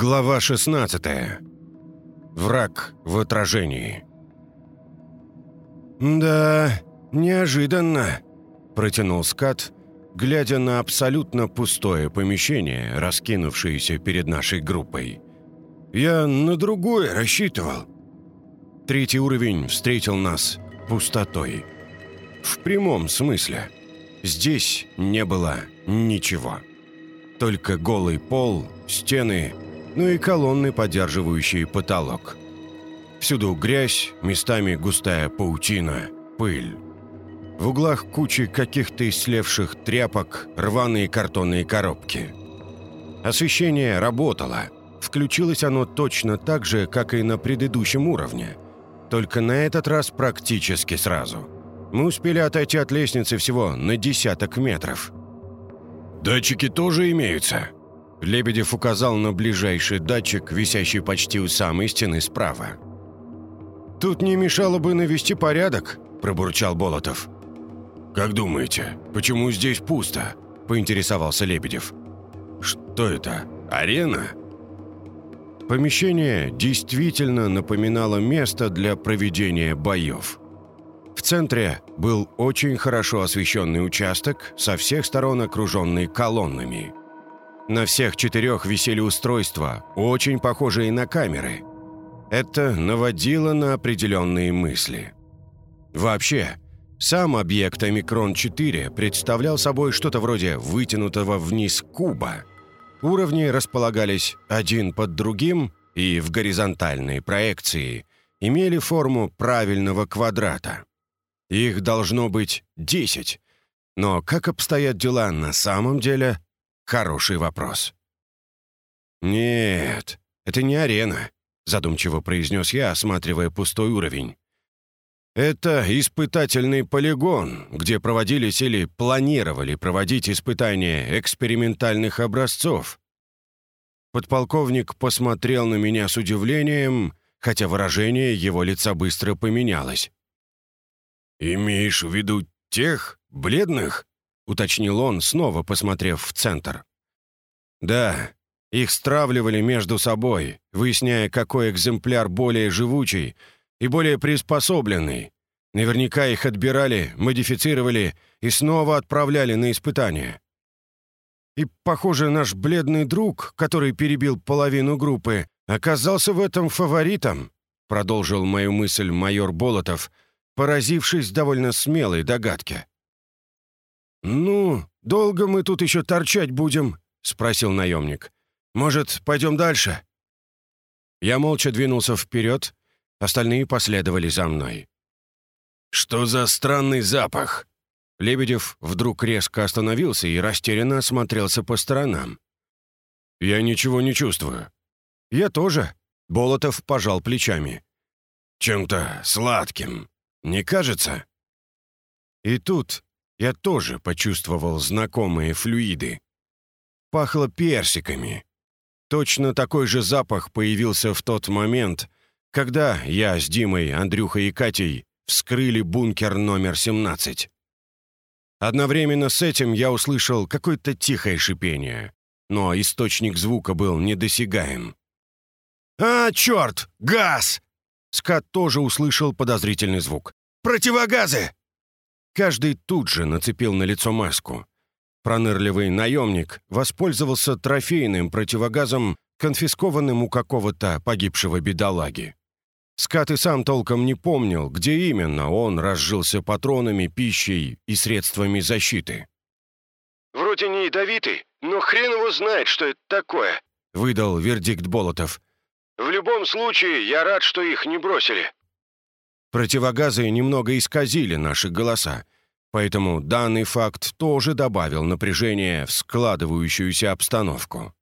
Глава 16. Враг в отражении. «Да, неожиданно», — протянул скат, глядя на абсолютно пустое помещение, раскинувшееся перед нашей группой. «Я на другое рассчитывал». Третий уровень встретил нас пустотой. В прямом смысле. Здесь не было ничего. Только голый пол, стены ну и колонны, поддерживающие потолок. Всюду грязь, местами густая паутина, пыль. В углах кучи каких-то слевших тряпок, рваные картонные коробки. Освещение работало. Включилось оно точно так же, как и на предыдущем уровне. Только на этот раз практически сразу. Мы успели отойти от лестницы всего на десяток метров. «Датчики тоже имеются?» Лебедев указал на ближайший датчик, висящий почти у самой стены справа. «Тут не мешало бы навести порядок», – пробурчал Болотов. «Как думаете, почему здесь пусто?» – поинтересовался Лебедев. «Что это? Арена?» Помещение действительно напоминало место для проведения боев. В центре был очень хорошо освещенный участок, со всех сторон окруженный колоннами – на всех четырех висели устройства, очень похожие на камеры. Это наводило на определенные мысли. Вообще, сам объект Омикрон-4 представлял собой что-то вроде вытянутого вниз куба. Уровни располагались один под другим и в горизонтальной проекции имели форму правильного квадрата. Их должно быть 10, но как обстоят дела на самом деле, Хороший вопрос. «Нет, это не арена», — задумчиво произнес я, осматривая пустой уровень. «Это испытательный полигон, где проводились или планировали проводить испытания экспериментальных образцов». Подполковник посмотрел на меня с удивлением, хотя выражение его лица быстро поменялось. «Имеешь в виду тех, бледных?» Уточнил он, снова посмотрев в центр. «Да, их стравливали между собой, выясняя, какой экземпляр более живучий и более приспособленный. Наверняка их отбирали, модифицировали и снова отправляли на испытания. И, похоже, наш бледный друг, который перебил половину группы, оказался в этом фаворитом», продолжил мою мысль майор Болотов, поразившись довольно смелой догадке. «Ну, долго мы тут еще торчать будем?» — спросил наемник. «Может, пойдем дальше?» Я молча двинулся вперед, остальные последовали за мной. «Что за странный запах?» Лебедев вдруг резко остановился и растерянно осмотрелся по сторонам. «Я ничего не чувствую». «Я тоже», — Болотов пожал плечами. «Чем-то сладким, не кажется?» И тут я тоже почувствовал знакомые флюиды. Пахло персиками. Точно такой же запах появился в тот момент, когда я с Димой, Андрюхой и Катей вскрыли бункер номер 17. Одновременно с этим я услышал какое-то тихое шипение, но источник звука был недосягаем. «А, черт! Газ!» Скат тоже услышал подозрительный звук. «Противогазы!» Каждый тут же нацепил на лицо маску. Пронырливый наемник воспользовался трофейным противогазом, конфискованным у какого-то погибшего бедолаги. Скат и сам толком не помнил, где именно он разжился патронами, пищей и средствами защиты. «Вроде не ядовитый, но хрен его знает, что это такое», — выдал вердикт Болотов. «В любом случае, я рад, что их не бросили». Противогазы немного исказили наши голоса, поэтому данный факт тоже добавил напряжение в складывающуюся обстановку.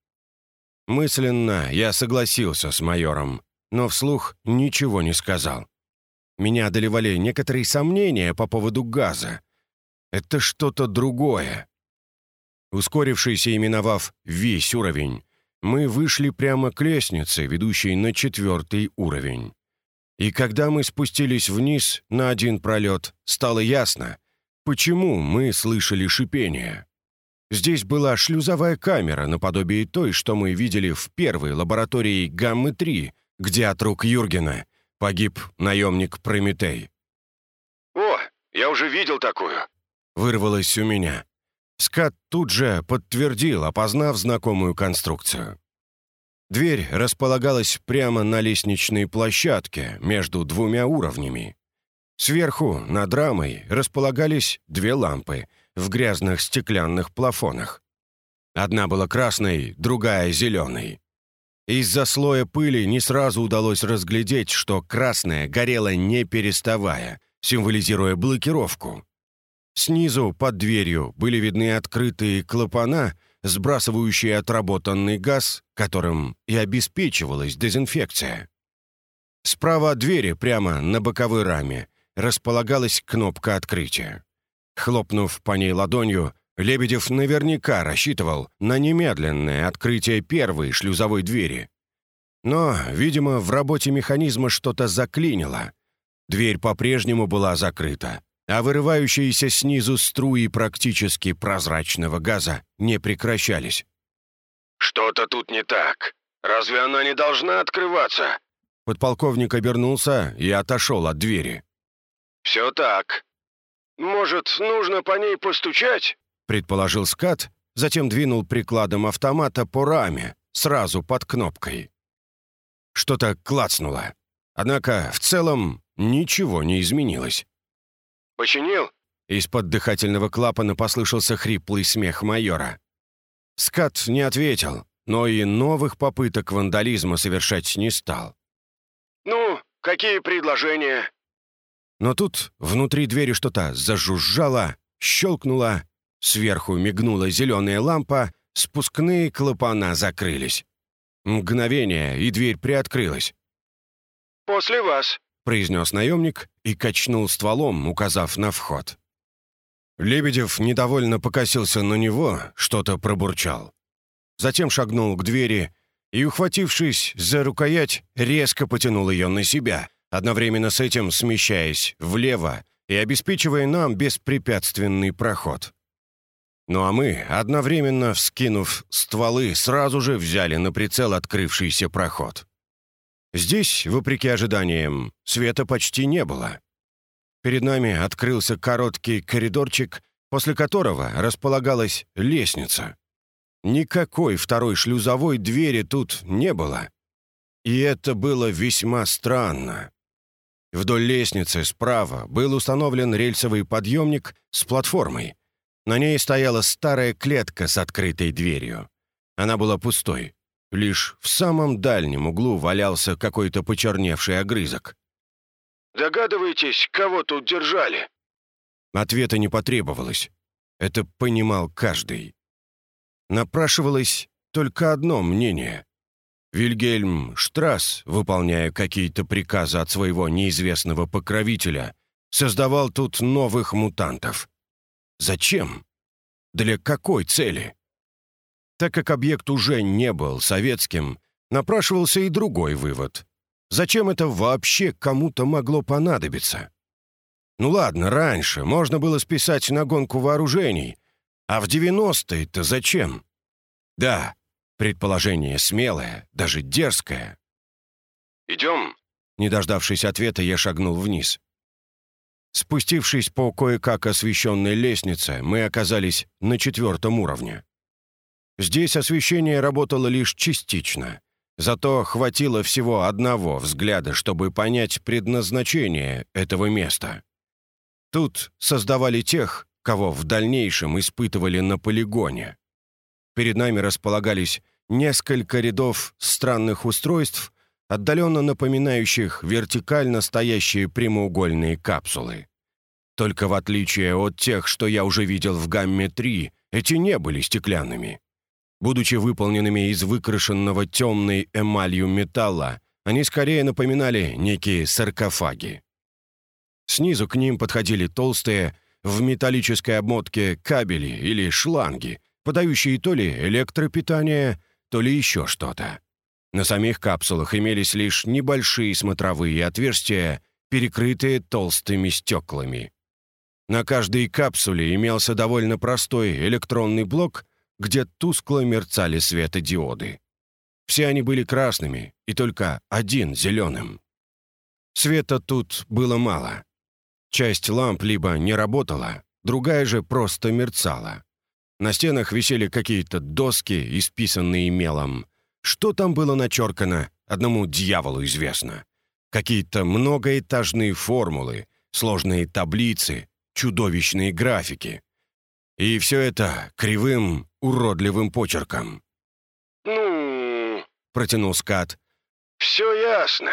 Мысленно я согласился с майором, но вслух ничего не сказал. Меня одолевали некоторые сомнения по поводу газа. Это что-то другое. Ускорившись и именовав весь уровень, мы вышли прямо к лестнице, ведущей на четвертый уровень. И когда мы спустились вниз на один пролет, стало ясно, почему мы слышали шипение. Здесь была шлюзовая камера, наподобие той, что мы видели в первой лаборатории Гаммы-3, где от рук Юргена погиб наемник Прометей. «О, я уже видел такую!» Вырвалось у меня. Скат тут же подтвердил, опознав знакомую конструкцию. Дверь располагалась прямо на лестничной площадке между двумя уровнями. Сверху, над рамой, располагались две лампы в грязных стеклянных плафонах. Одна была красной, другая — зеленой. Из-за слоя пыли не сразу удалось разглядеть, что красная горела не переставая, символизируя блокировку. Снизу, под дверью, были видны открытые клапана, сбрасывающие отработанный газ, которым и обеспечивалась дезинфекция. Справа от двери, прямо на боковой раме, располагалась кнопка открытия. Хлопнув по ней ладонью, Лебедев наверняка рассчитывал на немедленное открытие первой шлюзовой двери. Но, видимо, в работе механизма что-то заклинило. Дверь по-прежнему была закрыта, а вырывающиеся снизу струи практически прозрачного газа не прекращались. «Что-то тут не так. Разве она не должна открываться?» Подполковник обернулся и отошел от двери. «Все так. Может, нужно по ней постучать?» предположил скат, затем двинул прикладом автомата по раме, сразу под кнопкой. Что-то клацнуло. Однако, в целом, ничего не изменилось. «Починил?» Из-под дыхательного клапана послышался хриплый смех майора. Скат не ответил, но и новых попыток вандализма совершать не стал. «Ну, какие предложения?» Но тут внутри двери что-то зажужжало, щелкнуло, сверху мигнула зеленая лампа, спускные клапана закрылись. Мгновение, и дверь приоткрылась. «После вас», — произнес наемник и качнул стволом, указав на вход. Лебедев недовольно покосился на него, что-то пробурчал. Затем шагнул к двери и, ухватившись за рукоять, резко потянул ее на себя — одновременно с этим смещаясь влево и обеспечивая нам беспрепятственный проход. Ну а мы, одновременно вскинув стволы, сразу же взяли на прицел открывшийся проход. Здесь, вопреки ожиданиям, света почти не было. Перед нами открылся короткий коридорчик, после которого располагалась лестница. Никакой второй шлюзовой двери тут не было. И это было весьма странно. Вдоль лестницы справа был установлен рельсовый подъемник с платформой. На ней стояла старая клетка с открытой дверью. Она была пустой. Лишь в самом дальнем углу валялся какой-то почерневший огрызок. «Догадываетесь, кого тут держали?» Ответа не потребовалось. Это понимал каждый. Напрашивалось только одно мнение. Вильгельм Штрасс, выполняя какие-то приказы от своего неизвестного покровителя, создавал тут новых мутантов. Зачем? Для какой цели? Так как объект уже не был советским, напрашивался и другой вывод. Зачем это вообще кому-то могло понадобиться? Ну ладно, раньше можно было списать на гонку вооружений, а в 90-е-то зачем? Да, Предположение смелое, даже дерзкое. «Идем?» Не дождавшись ответа, я шагнул вниз. Спустившись по кое-как освещенной лестнице, мы оказались на четвертом уровне. Здесь освещение работало лишь частично, зато хватило всего одного взгляда, чтобы понять предназначение этого места. Тут создавали тех, кого в дальнейшем испытывали на полигоне. Перед нами располагались несколько рядов странных устройств, отдаленно напоминающих вертикально стоящие прямоугольные капсулы. Только в отличие от тех, что я уже видел в гамме-3, эти не были стеклянными. Будучи выполненными из выкрашенного темной эмалью металла, они скорее напоминали некие саркофаги. Снизу к ним подходили толстые, в металлической обмотке кабели или шланги, подающие то ли электропитание, то ли еще что-то. На самих капсулах имелись лишь небольшие смотровые отверстия, перекрытые толстыми стеклами. На каждой капсуле имелся довольно простой электронный блок, где тускло мерцали светодиоды. Все они были красными, и только один зеленым. Света тут было мало. Часть ламп либо не работала, другая же просто мерцала. На стенах висели какие-то доски, исписанные мелом. Что там было начеркано, одному дьяволу известно. Какие-то многоэтажные формулы, сложные таблицы, чудовищные графики. И все это кривым, уродливым почерком. «Ну...» — протянул скат. «Все ясно.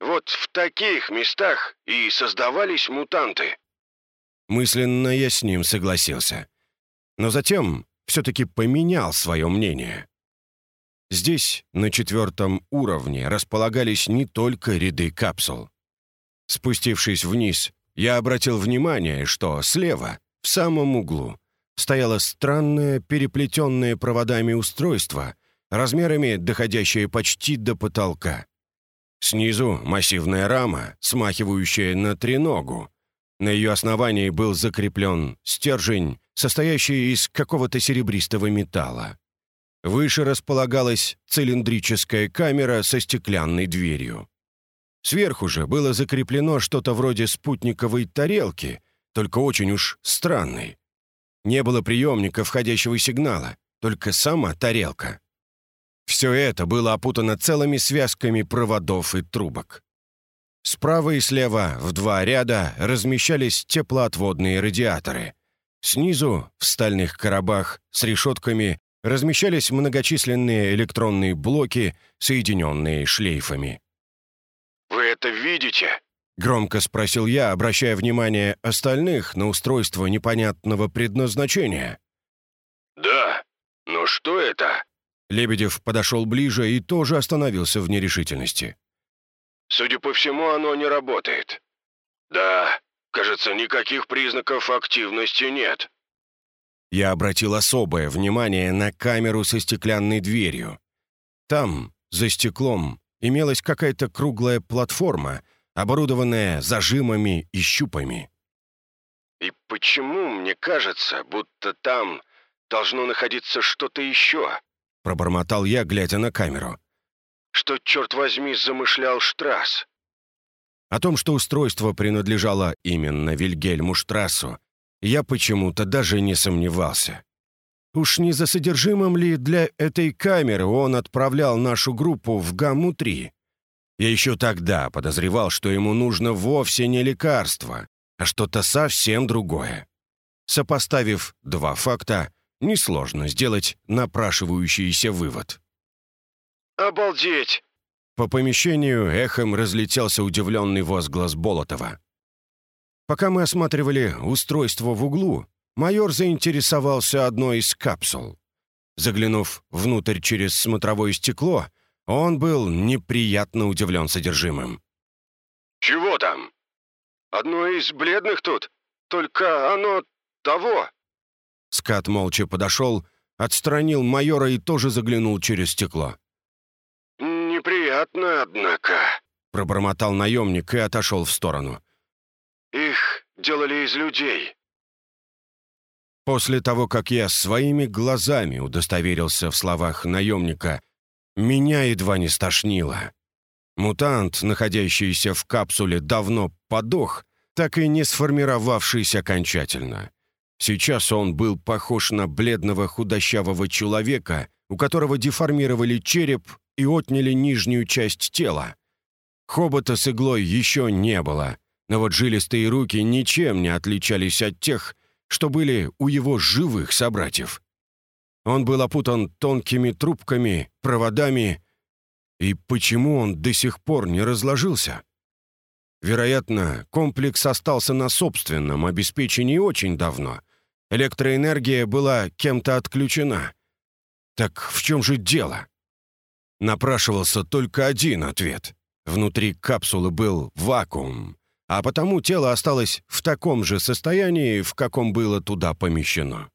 Вот в таких местах и создавались мутанты». Мысленно я с ним согласился. Но затем все-таки поменял свое мнение. Здесь, на четвертом уровне, располагались не только ряды капсул. Спустившись вниз, я обратил внимание, что слева, в самом углу, стояло странное переплетенное проводами устройство, размерами доходящее почти до потолка. Снизу массивная рама, смахивающая на треногу. На ее основании был закреплен стержень, состоящий из какого-то серебристого металла. Выше располагалась цилиндрическая камера со стеклянной дверью. Сверху же было закреплено что-то вроде спутниковой тарелки, только очень уж странной. Не было приемника входящего сигнала, только сама тарелка. Все это было опутано целыми связками проводов и трубок. Справа и слева в два ряда размещались теплоотводные радиаторы. Снизу, в стальных коробах с решетками, размещались многочисленные электронные блоки, соединенные шлейфами. «Вы это видите?» — громко спросил я, обращая внимание остальных на устройство непонятного предназначения. «Да. Но что это?» Лебедев подошел ближе и тоже остановился в нерешительности. «Судя по всему, оно не работает. Да, кажется, никаких признаков активности нет». Я обратил особое внимание на камеру со стеклянной дверью. Там, за стеклом, имелась какая-то круглая платформа, оборудованная зажимами и щупами. «И почему мне кажется, будто там должно находиться что-то еще?» — пробормотал я, глядя на камеру. «Что, черт возьми, замышлял Штрасс?» О том, что устройство принадлежало именно Вильгельму Штрассу, я почему-то даже не сомневался. Уж не за содержимым ли для этой камеры он отправлял нашу группу в Гамму-3? Я еще тогда подозревал, что ему нужно вовсе не лекарство, а что-то совсем другое. Сопоставив два факта, несложно сделать напрашивающийся вывод. «Обалдеть!» По помещению эхом разлетелся удивленный возглас Болотова. Пока мы осматривали устройство в углу, майор заинтересовался одной из капсул. Заглянув внутрь через смотровое стекло, он был неприятно удивлен содержимым. «Чего там? Одно из бледных тут? Только оно того?» Скат молча подошел, отстранил майора и тоже заглянул через стекло. «Неприятно, однако», — пробормотал наемник и отошел в сторону. «Их делали из людей». После того, как я своими глазами удостоверился в словах наемника, меня едва не стошнило. Мутант, находящийся в капсуле, давно подох, так и не сформировавшись окончательно. Сейчас он был похож на бледного худощавого человека, у которого деформировали череп и отняли нижнюю часть тела. Хобота с иглой еще не было, но вот жилистые руки ничем не отличались от тех, что были у его живых собратьев. Он был опутан тонкими трубками, проводами. И почему он до сих пор не разложился? Вероятно, комплекс остался на собственном обеспечении очень давно, Электроэнергия была кем-то отключена. Так в чем же дело? Напрашивался только один ответ. Внутри капсулы был вакуум, а потому тело осталось в таком же состоянии, в каком было туда помещено.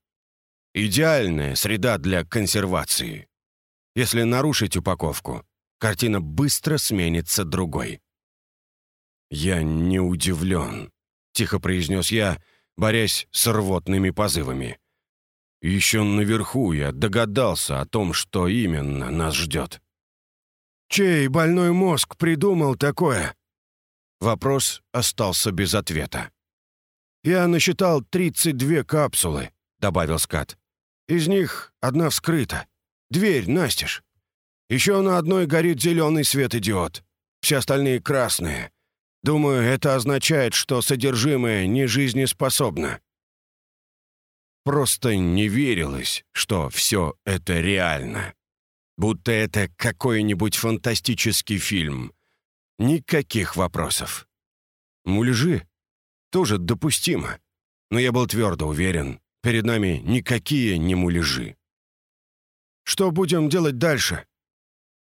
Идеальная среда для консервации. Если нарушить упаковку, картина быстро сменится другой. «Я не удивлен», — тихо произнес я, борясь с рвотными позывами. Еще наверху я догадался о том, что именно нас ждет. «Чей больной мозг придумал такое?» Вопрос остался без ответа. «Я насчитал 32 капсулы», — добавил Скат. «Из них одна вскрыта. Дверь настежь. Еще на одной горит зеленый светодиод. Все остальные красные. Думаю, это означает, что содержимое не жизнеспособно. Просто не верилось, что все это реально. Будто это какой-нибудь фантастический фильм. Никаких вопросов. Муляжи? Тоже допустимо. Но я был твердо уверен, перед нами никакие не муляжи. Что будем делать дальше?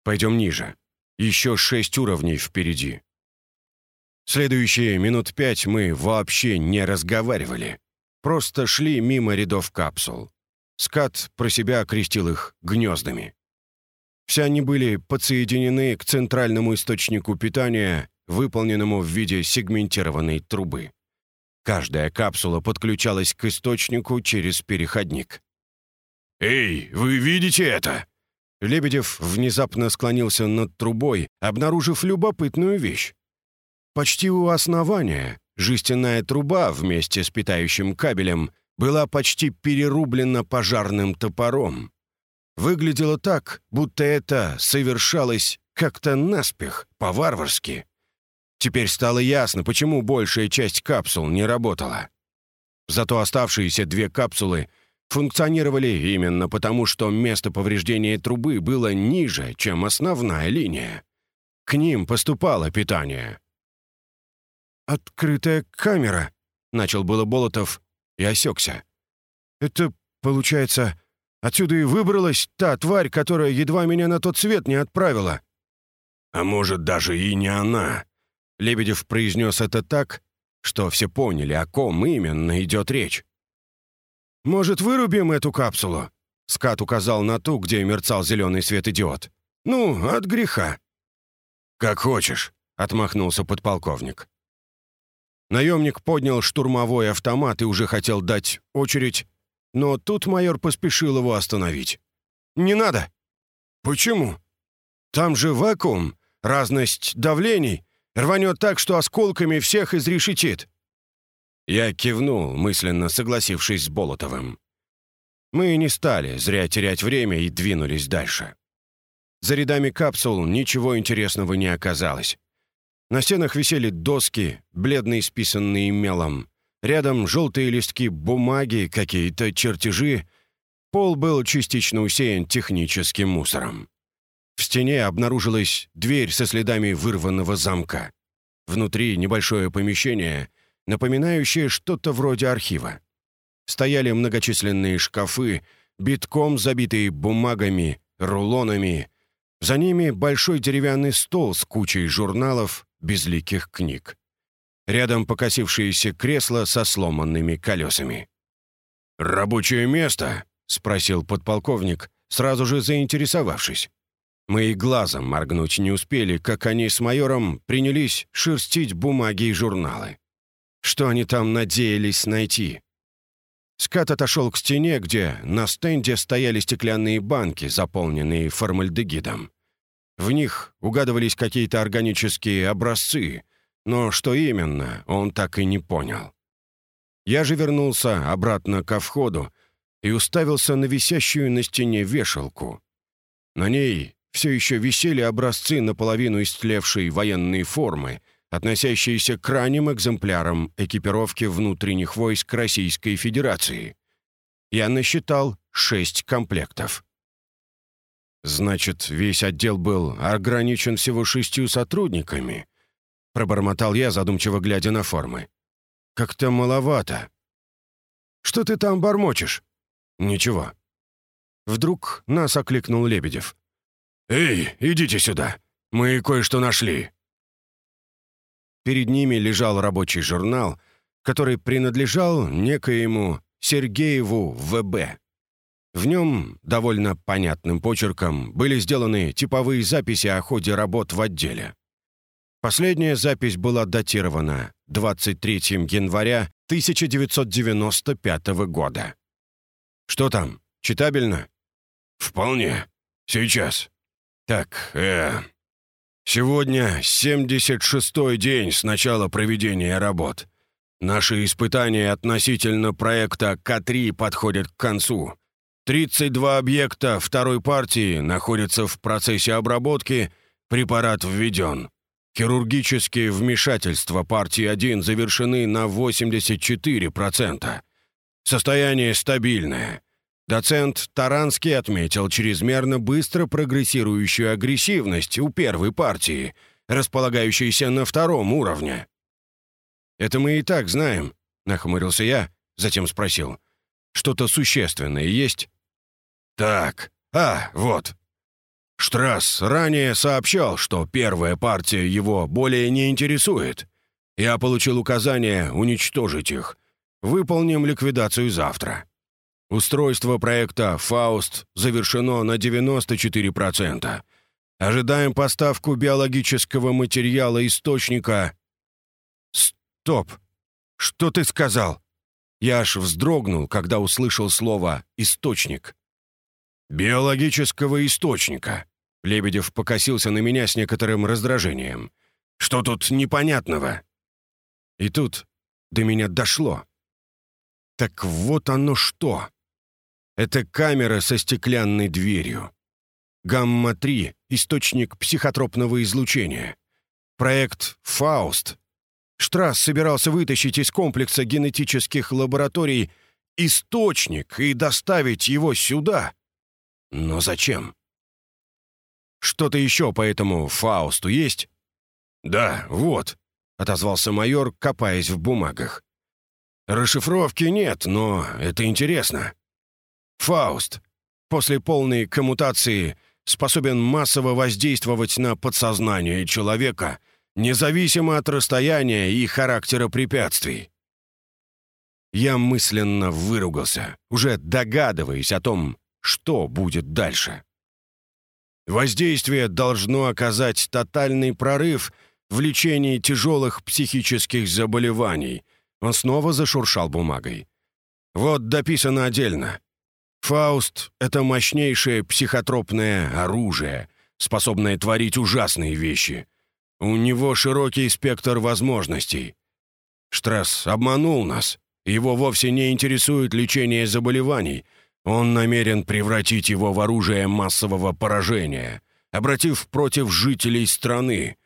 Пойдем ниже. Еще шесть уровней впереди. Следующие минут пять мы вообще не разговаривали. Просто шли мимо рядов капсул. Скат про себя окрестил их гнездами. Все они были подсоединены к центральному источнику питания, выполненному в виде сегментированной трубы. Каждая капсула подключалась к источнику через переходник. «Эй, вы видите это?» Лебедев внезапно склонился над трубой, обнаружив любопытную вещь. Почти у основания жестяная труба вместе с питающим кабелем была почти перерублена пожарным топором. Выглядело так, будто это совершалось как-то наспех, по-варварски. Теперь стало ясно, почему большая часть капсул не работала. Зато оставшиеся две капсулы функционировали именно потому, что место повреждения трубы было ниже, чем основная линия. К ним поступало питание. «Открытая камера», — начал было Болотов и осекся. «Это, получается, отсюда и выбралась та тварь, которая едва меня на тот свет не отправила». «А может, даже и не она», — Лебедев произнес это так, что все поняли, о ком именно идет речь. «Может, вырубим эту капсулу?» Скат указал на ту, где мерцал зеленый свет-идиот. «Ну, от греха». «Как хочешь», — отмахнулся подполковник. Наемник поднял штурмовой автомат и уже хотел дать очередь, но тут майор поспешил его остановить. «Не надо!» «Почему?» «Там же вакуум, разность давлений, рванет так, что осколками всех изрешетит». Я кивнул, мысленно согласившись с Болотовым. Мы не стали зря терять время и двинулись дальше. За рядами капсул ничего интересного не оказалось. На стенах висели доски, бледно исписанные мелом. Рядом желтые листки бумаги, какие-то чертежи. Пол был частично усеян техническим мусором. В стене обнаружилась дверь со следами вырванного замка. Внутри небольшое помещение, напоминающее что-то вроде архива. Стояли многочисленные шкафы, битком забитые бумагами, рулонами. За ними большой деревянный стол с кучей журналов, безликих книг. Рядом покосившееся кресло со сломанными колесами. «Рабочее место?» — спросил подполковник, сразу же заинтересовавшись. Мы и глазом моргнуть не успели, как они с майором принялись шерстить бумаги и журналы. Что они там надеялись найти? Скат отошел к стене, где на стенде стояли стеклянные банки, заполненные формальдегидом. В них угадывались какие-то органические образцы, но что именно, он так и не понял. Я же вернулся обратно ко входу и уставился на висящую на стене вешалку. На ней все еще висели образцы наполовину истлевшей военной формы — относящиеся к ранним экземплярам экипировки внутренних войск Российской Федерации. Я насчитал шесть комплектов. «Значит, весь отдел был ограничен всего шестью сотрудниками?» Пробормотал я, задумчиво глядя на формы. «Как-то маловато». «Что ты там бормочешь?» «Ничего». Вдруг нас окликнул Лебедев. «Эй, идите сюда! Мы кое-что нашли!» Перед ними лежал рабочий журнал, который принадлежал некоему Сергееву ВБ. В нем довольно понятным почерком были сделаны типовые записи о ходе работ в отделе. Последняя запись была датирована 23 января 1995 года. Что там? Читабельно? Вполне. Сейчас. Так, э... Сегодня 76-й день с начала проведения работ. Наши испытания относительно проекта К-3 подходят к концу. 32 объекта второй партии находятся в процессе обработки, препарат введен. Хирургические вмешательства партии 1 завершены на 84%. Состояние стабильное. Доцент Таранский отметил чрезмерно быстро прогрессирующую агрессивность у первой партии, располагающейся на втором уровне. «Это мы и так знаем», — нахмурился я, затем спросил. «Что-то существенное есть?» «Так, а, вот. Штрасс ранее сообщал, что первая партия его более не интересует. Я получил указание уничтожить их. Выполним ликвидацию завтра. Устройство проекта «Фауст» завершено на 94%. Ожидаем поставку биологического материала источника. Стоп! Что ты сказал? Я аж вздрогнул, когда услышал слово «источник». «Биологического источника». Лебедев покосился на меня с некоторым раздражением. «Что тут непонятного?» И тут до меня дошло. Так вот оно что. Это камера со стеклянной дверью. Гамма-3 — источник психотропного излучения. Проект «Фауст». Штрасс собирался вытащить из комплекса генетических лабораторий источник и доставить его сюда. Но зачем? Что-то еще по этому «Фаусту» есть? «Да, вот», — отозвался майор, копаясь в бумагах. «Расшифровки нет, но это интересно. Фауст после полной коммутации способен массово воздействовать на подсознание человека, независимо от расстояния и характера препятствий. Я мысленно выругался, уже догадываясь о том, что будет дальше. Воздействие должно оказать тотальный прорыв в лечении тяжелых психических заболеваний. Он снова зашуршал бумагой. Вот дописано отдельно. Фауст — это мощнейшее психотропное оружие, способное творить ужасные вещи. У него широкий спектр возможностей. Штрасс обманул нас. Его вовсе не интересует лечение заболеваний. Он намерен превратить его в оружие массового поражения, обратив против жителей страны.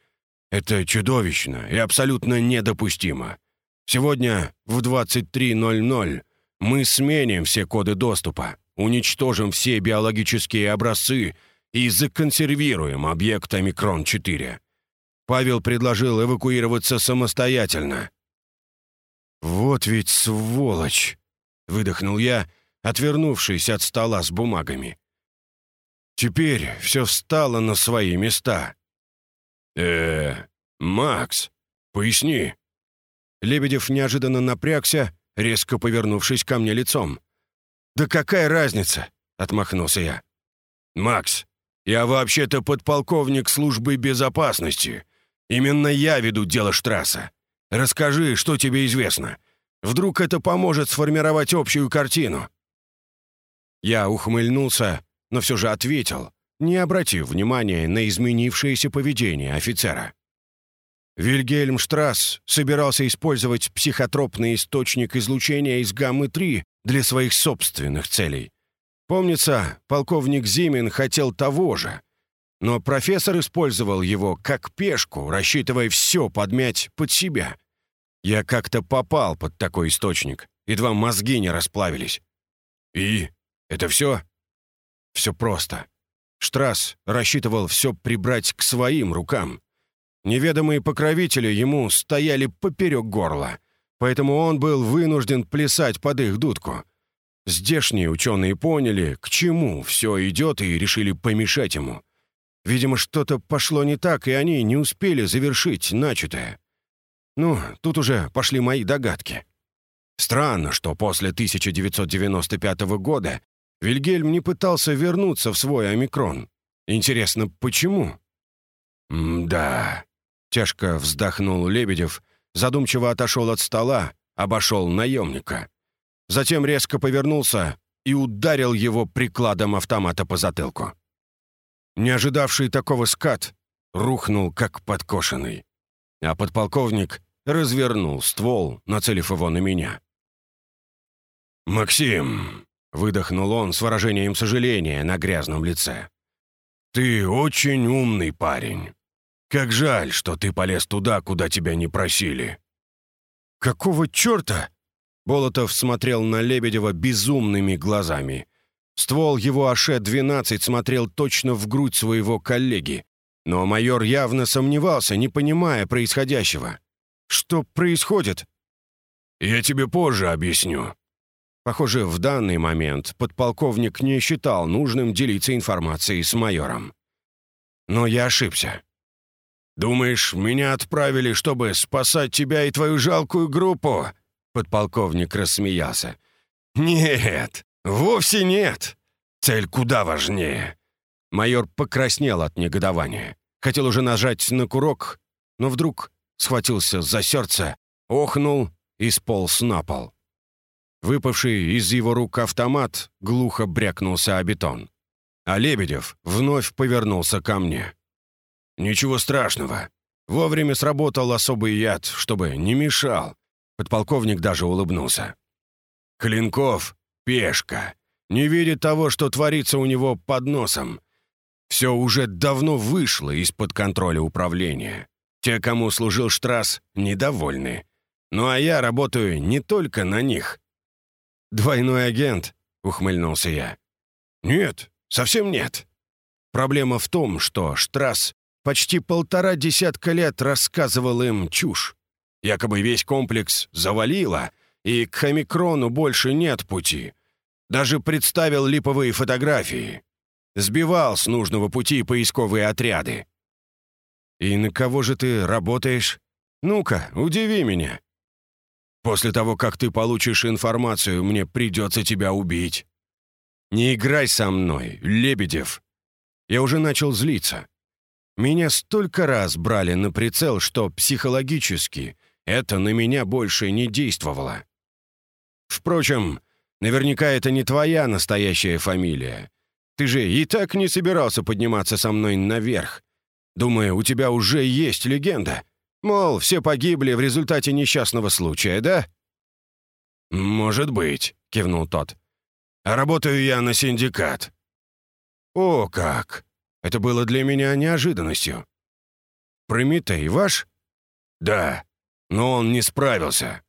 Это чудовищно и абсолютно недопустимо. Сегодня в 23.00 мы сменим все коды доступа уничтожим все биологические образцы и законсервируем объект Омикрон-4. Павел предложил эвакуироваться самостоятельно. «Вот ведь сволочь!» — выдохнул я, отвернувшись от стола с бумагами. Теперь все встало на свои места. э Макс, поясни». Лебедев неожиданно напрягся, резко повернувшись ко мне лицом. «Да какая разница?» — отмахнулся я. «Макс, я вообще-то подполковник службы безопасности. Именно я веду дело Штрасса. Расскажи, что тебе известно. Вдруг это поможет сформировать общую картину». Я ухмыльнулся, но все же ответил, не обратив внимания на изменившееся поведение офицера. Вильгельм Штрасс собирался использовать психотропный источник излучения из гаммы-3 для своих собственных целей. Помнится, полковник Зимин хотел того же, но профессор использовал его как пешку, рассчитывая все подмять под себя. Я как-то попал под такой источник, едва мозги не расплавились. И это все? Все просто. Штрасс рассчитывал все прибрать к своим рукам. Неведомые покровители ему стояли поперек горла — поэтому он был вынужден плясать под их дудку. Здешние ученые поняли, к чему все идет, и решили помешать ему. Видимо, что-то пошло не так, и они не успели завершить начатое. Ну, тут уже пошли мои догадки. Странно, что после 1995 года Вильгельм не пытался вернуться в свой омикрон. Интересно, почему? «Да», — тяжко вздохнул Лебедев, задумчиво отошел от стола, обошел наемника. Затем резко повернулся и ударил его прикладом автомата по затылку. Не ожидавший такого скат рухнул, как подкошенный. А подполковник развернул ствол, нацелив его на меня. «Максим!» — выдохнул он с выражением сожаления на грязном лице. «Ты очень умный парень. Как жаль, что ты полез туда, куда тебя не просили». «Какого черта?» Болотов смотрел на Лебедева безумными глазами. Ствол его АШ-12 смотрел точно в грудь своего коллеги. Но майор явно сомневался, не понимая происходящего. «Что происходит?» «Я тебе позже объясню». Похоже, в данный момент подполковник не считал нужным делиться информацией с майором. Но я ошибся. «Думаешь, меня отправили, чтобы спасать тебя и твою жалкую группу?» Подполковник рассмеялся. «Нет, вовсе нет. Цель куда важнее». Майор покраснел от негодования. Хотел уже нажать на курок, но вдруг схватился за сердце, охнул и сполз на пол. Выпавший из его рук автомат глухо брякнулся о бетон. А Лебедев вновь повернулся ко мне. «Ничего страшного. Вовремя сработал особый яд, чтобы не мешал». Подполковник даже улыбнулся. «Клинков — пешка. Не видит того, что творится у него под носом. Все уже давно вышло из-под контроля управления. Те, кому служил Штрасс, недовольны. Ну а я работаю не только на них». «Двойной агент», — ухмыльнулся я. «Нет, совсем нет. Проблема в том, что Штрасс почти полтора десятка лет рассказывал им чушь. Якобы весь комплекс завалило, и к Хомикрону больше нет пути. Даже представил липовые фотографии. Сбивал с нужного пути поисковые отряды. «И на кого же ты работаешь? Ну-ка, удиви меня». «После того, как ты получишь информацию, мне придется тебя убить». «Не играй со мной, Лебедев». Я уже начал злиться. Меня столько раз брали на прицел, что психологически это на меня больше не действовало. Впрочем, наверняка это не твоя настоящая фамилия. Ты же и так не собирался подниматься со мной наверх. Думаю, у тебя уже есть легенда. Мол, все погибли в результате несчастного случая, да?» «Может быть», — кивнул тот. «А работаю я на синдикат». «О как! Это было для меня неожиданностью. Прометей ваш? Да, но он не справился.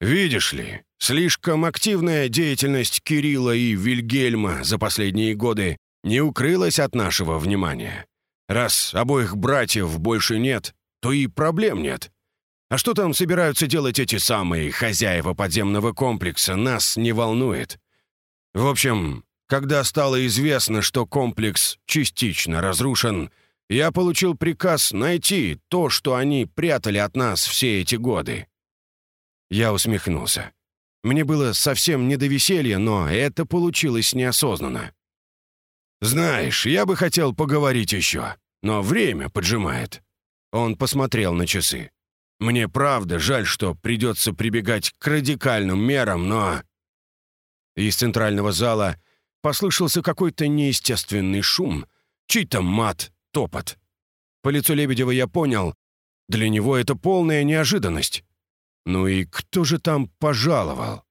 Видишь ли, слишком активная деятельность Кирилла и Вильгельма за последние годы не укрылась от нашего внимания. Раз обоих братьев больше нет, то и проблем нет. А что там собираются делать эти самые хозяева подземного комплекса, нас не волнует. В общем, когда стало известно, что комплекс частично разрушен, я получил приказ найти то, что они прятали от нас все эти годы. Я усмехнулся. Мне было совсем не до веселья, но это получилось неосознанно. «Знаешь, я бы хотел поговорить еще, но время поджимает». Он посмотрел на часы. «Мне правда жаль, что придется прибегать к радикальным мерам, но...» Из центрального зала Послышался какой-то неестественный шум, чей-то мат, топот. По лицу Лебедева я понял, для него это полная неожиданность. Ну и кто же там пожаловал?